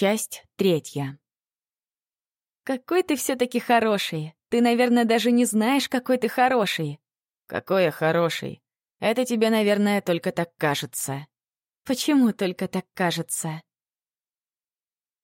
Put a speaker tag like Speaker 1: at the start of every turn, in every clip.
Speaker 1: Часть третья. «Какой ты все таки хороший! Ты, наверное, даже не знаешь, какой ты хороший!» «Какой я хороший! Это тебе, наверное, только так кажется!» «Почему только так кажется?»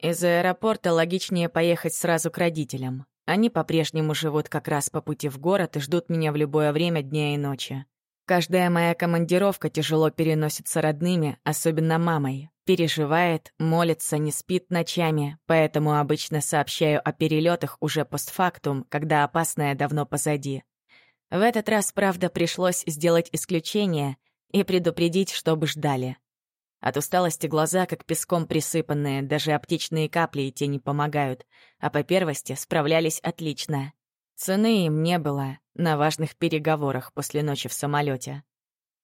Speaker 1: Из аэропорта логичнее поехать сразу к родителям. Они по-прежнему живут как раз по пути в город и ждут меня в любое время дня и ночи. Каждая моя командировка тяжело переносится родными, особенно мамой. Переживает, молится, не спит ночами, поэтому обычно сообщаю о перелетах уже постфактум, когда опасное давно позади. В этот раз, правда, пришлось сделать исключение и предупредить, чтобы ждали. От усталости глаза как песком присыпанные, даже аптечные капли и те не помогают, а по первости справлялись отлично. Цены им не было на важных переговорах после ночи в самолете.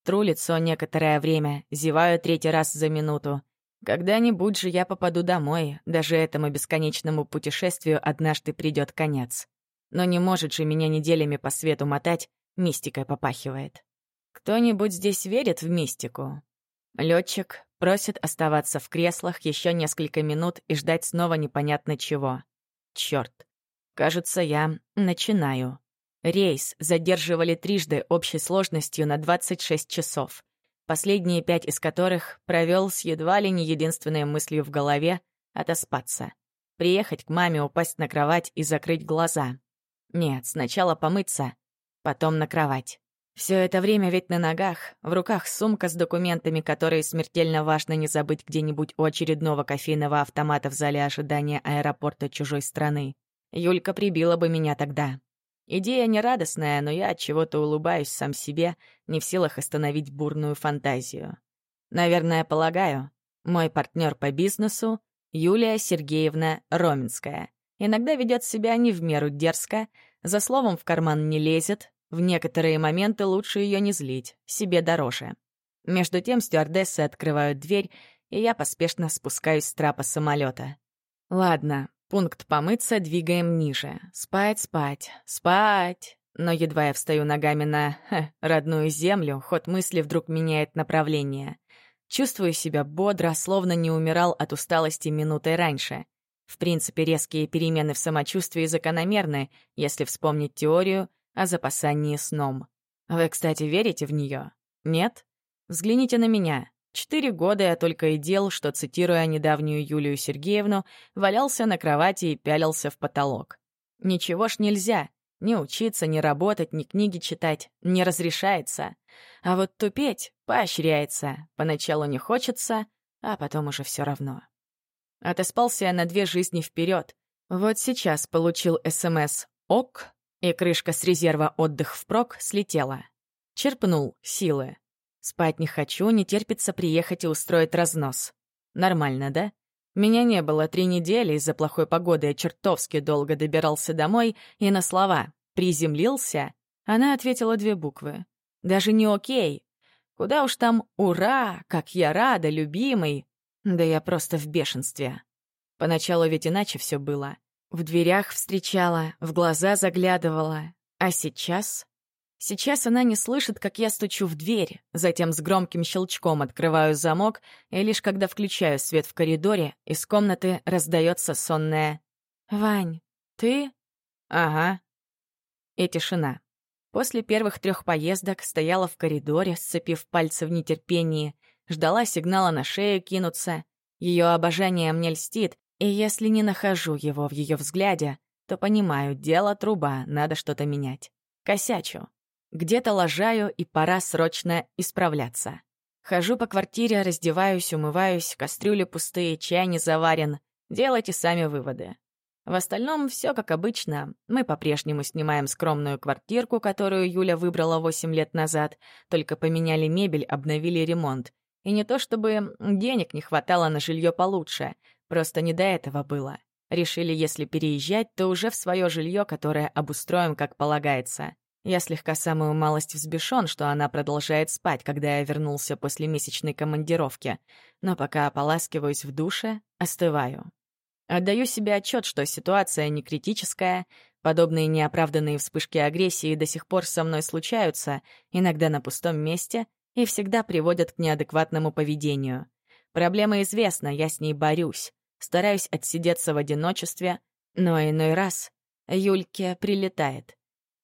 Speaker 1: Тру лицо некоторое время, зеваю третий раз за минуту. Когда-нибудь же я попаду домой, даже этому бесконечному путешествию однажды придет конец. Но не может же меня неделями по свету мотать, мистикой попахивает. Кто-нибудь здесь верит в мистику? Летчик просит оставаться в креслах еще несколько минут и ждать снова непонятно чего. Черт, Кажется, я начинаю. Рейс задерживали трижды общей сложностью на 26 часов, последние пять из которых провел с едва ли не единственной мыслью в голове — отоспаться. Приехать к маме, упасть на кровать и закрыть глаза. Нет, сначала помыться, потом на кровать. Все это время ведь на ногах, в руках сумка с документами, которые смертельно важно не забыть где-нибудь у очередного кофейного автомата в зале ожидания аэропорта чужой страны. Юлька прибила бы меня тогда. Идея нерадостная, но я от чего-то улыбаюсь сам себе, не в силах остановить бурную фантазию. Наверное, полагаю, мой партнер по бизнесу — Юлия Сергеевна Роменская. Иногда ведет себя не в меру дерзко, за словом в карман не лезет, в некоторые моменты лучше ее не злить, себе дороже. Между тем стюардессы открывают дверь, и я поспешно спускаюсь с трапа самолета. Ладно, Пункт помыться двигаем ниже. Спать, спать, спать. Но едва я встаю ногами на ха, родную землю, ход мысли вдруг меняет направление. Чувствую себя бодро, словно не умирал от усталости минутой раньше. В принципе, резкие перемены в самочувствии закономерны, если вспомнить теорию о запасании сном. Вы, кстати, верите в нее? Нет? Взгляните на меня. Четыре года я только и делал, что, цитируя недавнюю Юлию Сергеевну, валялся на кровати и пялился в потолок. Ничего ж нельзя. Ни учиться, ни работать, ни книги читать. Не разрешается. А вот тупеть поощряется. Поначалу не хочется, а потом уже все равно. Отоспался я на две жизни вперед. Вот сейчас получил СМС «ОК», и крышка с резерва «Отдых впрок» слетела. Черпнул силы. Спать не хочу, не терпится приехать и устроить разнос. Нормально, да? Меня не было три недели, из-за плохой погоды я чертовски долго добирался домой, и на слова «приземлился» она ответила две буквы. Даже не «окей». Куда уж там «ура», «как я рада», «любимый». Да я просто в бешенстве. Поначалу ведь иначе все было. В дверях встречала, в глаза заглядывала. А сейчас Сейчас она не слышит, как я стучу в дверь, затем с громким щелчком открываю замок, и лишь когда включаю свет в коридоре, из комнаты раздается сонная «Вань, ты?» «Ага». И тишина. После первых трех поездок стояла в коридоре, сцепив пальцы в нетерпении, ждала сигнала на шею кинуться. Ее обожание мне льстит, и если не нахожу его в ее взгляде, то понимаю, дело труба, надо что-то менять. Косячу. Где-то лажаю, и пора срочно исправляться. Хожу по квартире, раздеваюсь, умываюсь, кастрюли пустые, чай не заварен. Делайте сами выводы. В остальном все как обычно. Мы по-прежнему снимаем скромную квартирку, которую Юля выбрала 8 лет назад, только поменяли мебель, обновили ремонт. И не то чтобы денег не хватало на жилье получше, просто не до этого было. Решили, если переезжать, то уже в свое жилье, которое обустроим как полагается. Я слегка самую малость взбешен, что она продолжает спать, когда я вернулся после месячной командировки, но пока ополаскиваюсь в душе, остываю. Отдаю себе отчет, что ситуация не критическая, подобные неоправданные вспышки агрессии до сих пор со мной случаются, иногда на пустом месте, и всегда приводят к неадекватному поведению. Проблема известна, я с ней борюсь. Стараюсь отсидеться в одиночестве, но иной раз Юльке прилетает.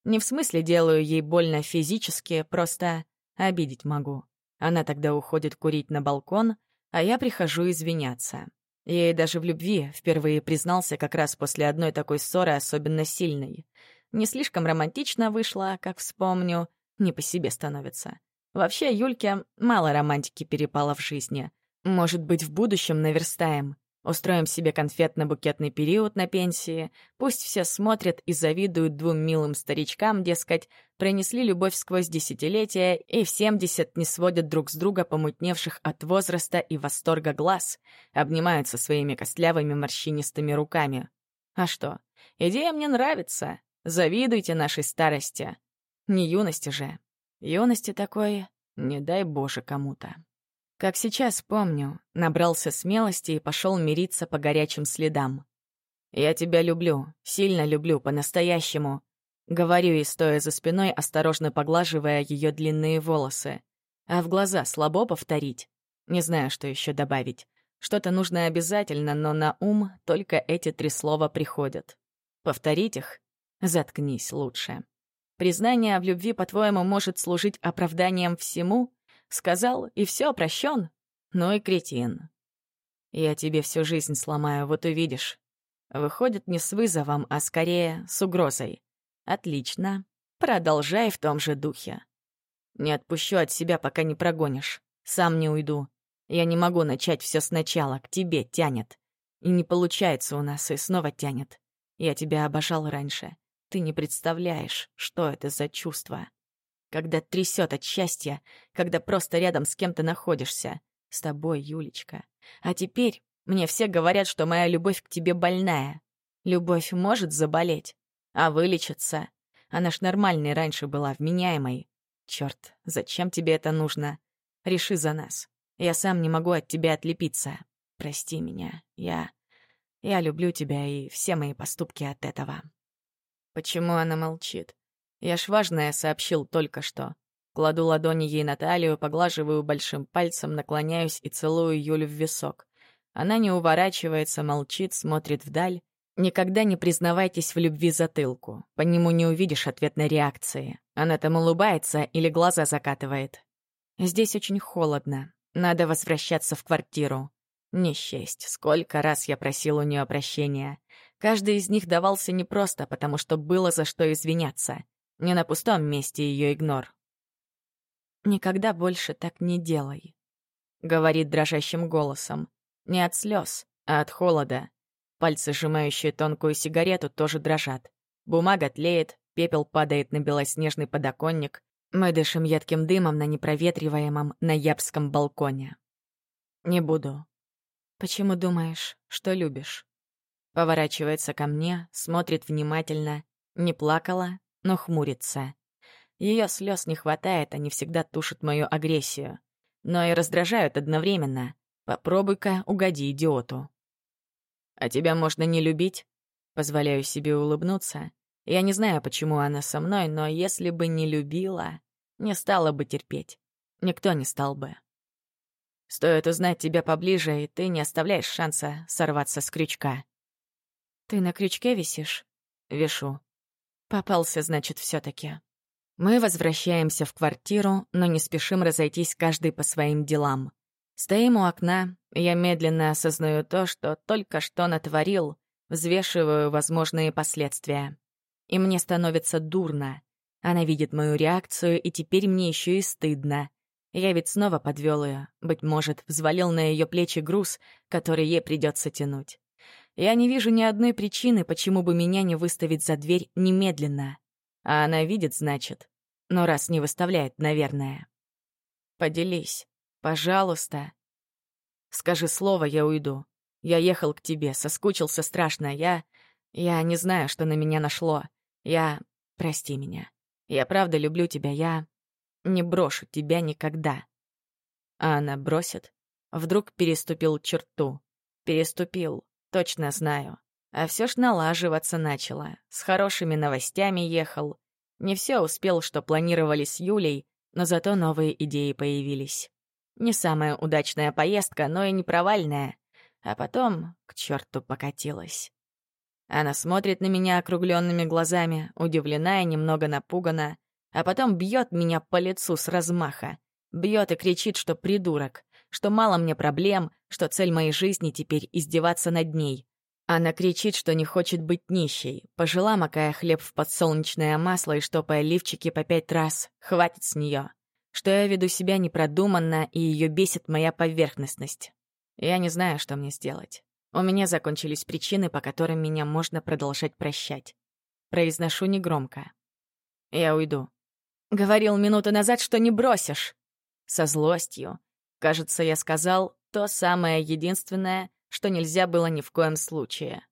Speaker 1: Не в смысле делаю ей больно физически, просто обидеть могу. Она тогда уходит курить на балкон, а я прихожу извиняться. Ей даже в любви впервые признался как раз после одной такой ссоры особенно сильной. Не слишком романтично вышло, как вспомню, не по себе становится. Вообще, Юльке мало романтики перепало в жизни. Может быть, в будущем наверстаем. Устроим себе конфетно-букетный период на пенсии. Пусть все смотрят и завидуют двум милым старичкам, дескать, пронесли любовь сквозь десятилетия и в семьдесят не сводят друг с друга помутневших от возраста и восторга глаз, обнимаются своими костлявыми морщинистыми руками. А что? Идея мне нравится. Завидуйте нашей старости. Не юности же. Юности такой, не дай Боже кому-то. Как сейчас помню, набрался смелости и пошел мириться по горячим следам. «Я тебя люблю, сильно люблю, по-настоящему», — говорю и стоя за спиной, осторожно поглаживая ее длинные волосы. А в глаза слабо повторить? Не знаю, что еще добавить. Что-то нужно обязательно, но на ум только эти три слова приходят. Повторить их? Заткнись лучше. Признание в любви, по-твоему, может служить оправданием всему? Сказал, и все, прощен. Ну и кретин. Я тебе всю жизнь сломаю, вот увидишь. Выходит не с вызовом, а скорее с угрозой. Отлично. Продолжай в том же духе. Не отпущу от себя, пока не прогонишь. Сам не уйду. Я не могу начать все сначала, к тебе тянет. И не получается у нас, и снова тянет. Я тебя обожал раньше. Ты не представляешь, что это за чувство когда трясет от счастья, когда просто рядом с кем-то находишься. С тобой, Юлечка. А теперь мне все говорят, что моя любовь к тебе больная. Любовь может заболеть, а вылечиться. Она ж нормальной раньше была, вменяемой. Черт, зачем тебе это нужно? Реши за нас. Я сам не могу от тебя отлепиться. Прости меня. Я... Я люблю тебя и все мои поступки от этого. Почему она молчит? Я ж важное сообщил только что. Кладу ладони ей на талию, поглаживаю большим пальцем, наклоняюсь и целую Юлю в висок. Она не уворачивается, молчит, смотрит вдаль. Никогда не признавайтесь в любви затылку. По нему не увидишь ответной реакции. Она там улыбается или глаза закатывает. Здесь очень холодно. Надо возвращаться в квартиру. Не счесть, сколько раз я просил у нее прощения. Каждый из них давался непросто, потому что было за что извиняться. Не на пустом месте ее игнор. «Никогда больше так не делай», — говорит дрожащим голосом. Не от слез, а от холода. Пальцы, сжимающие тонкую сигарету, тоже дрожат. Бумага тлеет, пепел падает на белоснежный подоконник. Мы дышим едким дымом на непроветриваемом ноябрьском балконе. «Не буду». «Почему думаешь, что любишь?» Поворачивается ко мне, смотрит внимательно. Не плакала, но хмурится. Ее слез не хватает, они всегда тушат мою агрессию. Но и раздражают одновременно. Попробуй-ка угоди идиоту. А тебя можно не любить? Позволяю себе улыбнуться. Я не знаю, почему она со мной, но если бы не любила, не стала бы терпеть. Никто не стал бы. Стоит узнать тебя поближе, и ты не оставляешь шанса сорваться с крючка. Ты на крючке висишь? Вешу. Попался, значит, все таки Мы возвращаемся в квартиру, но не спешим разойтись каждый по своим делам. Стоим у окна, я медленно осознаю то, что только что натворил, взвешиваю возможные последствия. И мне становится дурно. Она видит мою реакцию, и теперь мне еще и стыдно. Я ведь снова подвел ее, быть может, взвалил на ее плечи груз, который ей придется тянуть. Я не вижу ни одной причины, почему бы меня не выставить за дверь немедленно. А она видит, значит. Но раз не выставляет, наверное. Поделись. Пожалуйста. Скажи слово, я уйду. Я ехал к тебе, соскучился страшно. Я... Я не знаю, что на меня нашло. Я... Прости меня. Я правда люблю тебя. Я... Не брошу тебя никогда. А она бросит? Вдруг переступил черту. Переступил. Точно знаю. А все ж налаживаться начало. С хорошими новостями ехал. Не все успел, что планировали с Юлей, но зато новые идеи появились. Не самая удачная поездка, но и не провальная. а потом к черту покатилась. Она смотрит на меня округленными глазами, удивлена и немного напугана, а потом бьет меня по лицу с размаха. Бьет и кричит, что придурок, что мало мне проблем, что цель моей жизни теперь издеваться над ней. Она кричит, что не хочет быть нищей, пожила, макая хлеб в подсолнечное масло и штопая лифчики по пять раз. Хватит с нее. Что я веду себя непродуманно, и ее бесит моя поверхностность. Я не знаю, что мне сделать. У меня закончились причины, по которым меня можно продолжать прощать. Произношу негромко. Я уйду. Говорил минуту назад, что не бросишь. Со злостью. Кажется, я сказал то самое единственное, что нельзя было ни в коем случае.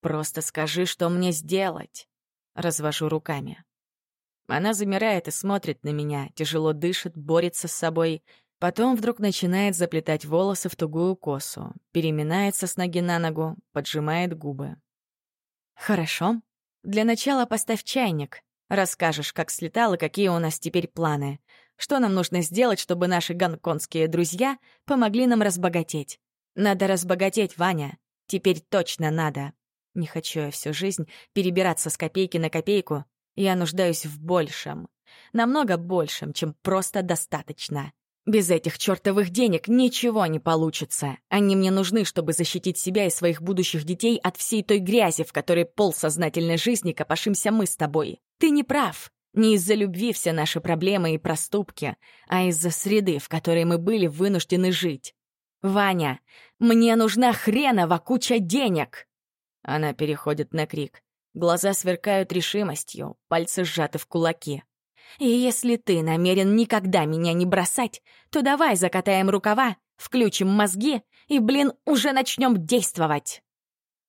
Speaker 1: «Просто скажи, что мне сделать!» Развожу руками. Она замирает и смотрит на меня, тяжело дышит, борется с собой. Потом вдруг начинает заплетать волосы в тугую косу, переминается с ноги на ногу, поджимает губы. «Хорошо. Для начала поставь чайник. Расскажешь, как слетал и какие у нас теперь планы. Что нам нужно сделать, чтобы наши гонконгские друзья помогли нам разбогатеть? Надо разбогатеть, Ваня. Теперь точно надо. Не хочу я всю жизнь перебираться с копейки на копейку. Я нуждаюсь в большем. Намного большем, чем просто достаточно. Без этих чертовых денег ничего не получится. Они мне нужны, чтобы защитить себя и своих будущих детей от всей той грязи, в которой полсознательной жизни копошимся мы с тобой. Ты не прав. Не из-за любви все наши проблемы и проступки, а из-за среды, в которой мы были вынуждены жить. «Ваня, мне нужна хренова куча денег!» Она переходит на крик. Глаза сверкают решимостью, пальцы сжаты в кулаки. «И если ты намерен никогда меня не бросать, то давай закатаем рукава, включим мозги и, блин, уже начнем действовать!»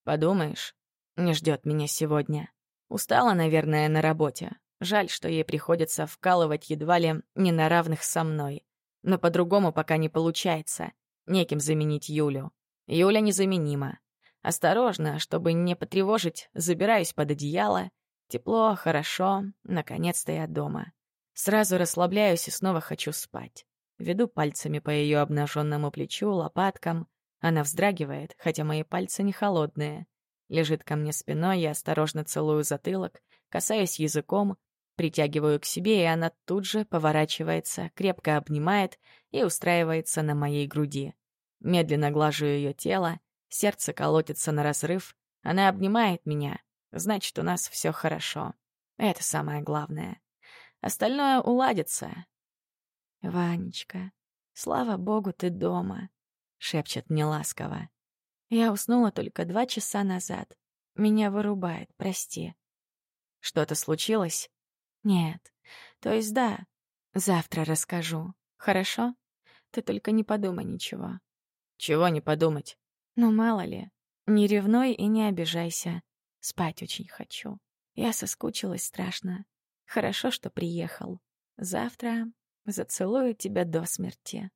Speaker 1: «Подумаешь, не ждет меня сегодня. Устала, наверное, на работе. Жаль, что ей приходится вкалывать едва ли не на равных со мной. Но по-другому пока не получается. Неким заменить Юлю. Юля незаменима. Осторожно, чтобы не потревожить, забираюсь под одеяло. Тепло, хорошо, наконец-то я дома. Сразу расслабляюсь и снова хочу спать. Веду пальцами по ее обнаженному плечу, лопаткам. Она вздрагивает, хотя мои пальцы не холодные. Лежит ко мне спиной, я осторожно целую затылок, касаюсь языком, притягиваю к себе, и она тут же поворачивается, крепко обнимает и устраивается на моей груди. Медленно глажу ее тело, сердце колотится на разрыв, она обнимает меня, значит, у нас все хорошо. Это самое главное. Остальное уладится. «Ванечка, слава богу, ты дома», — шепчет мне ласково. «Я уснула только два часа назад. Меня вырубает, прости». «Что-то случилось?» «Нет. То есть да. Завтра расскажу. Хорошо? Ты только не подумай ничего». «Чего не подумать?» «Ну, мало ли. Не ревнуй и не обижайся. Спать очень хочу. Я соскучилась страшно. Хорошо, что приехал. Завтра зацелую тебя до смерти».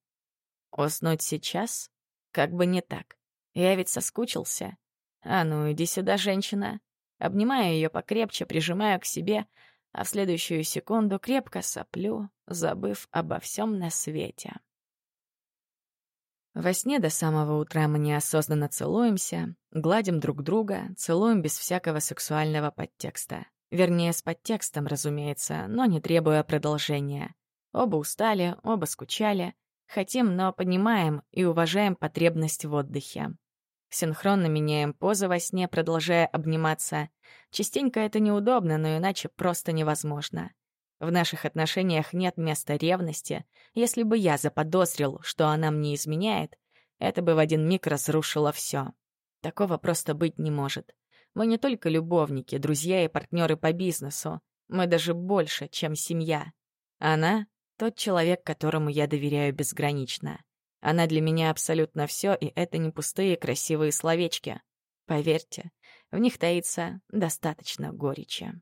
Speaker 1: «Уснуть сейчас? Как бы не так. Я ведь соскучился. А ну, иди сюда, женщина». Обнимаю ее покрепче, прижимаю к себе, а в следующую секунду крепко соплю, забыв обо всем на свете. Во сне до самого утра мы неосознанно целуемся, гладим друг друга, целуем без всякого сексуального подтекста. Вернее, с подтекстом, разумеется, но не требуя продолжения. Оба устали, оба скучали, хотим, но понимаем и уважаем потребность в отдыхе. Синхронно меняем позы во сне, продолжая обниматься. Частенько это неудобно, но иначе просто невозможно. В наших отношениях нет места ревности. Если бы я заподозрил, что она мне изменяет, это бы в один миг разрушило все. Такого просто быть не может. Мы не только любовники, друзья и партнеры по бизнесу. Мы даже больше, чем семья. Она — тот человек, которому я доверяю безгранично. Она для меня абсолютно все, и это не пустые красивые словечки. Поверьте, в них таится достаточно горечи.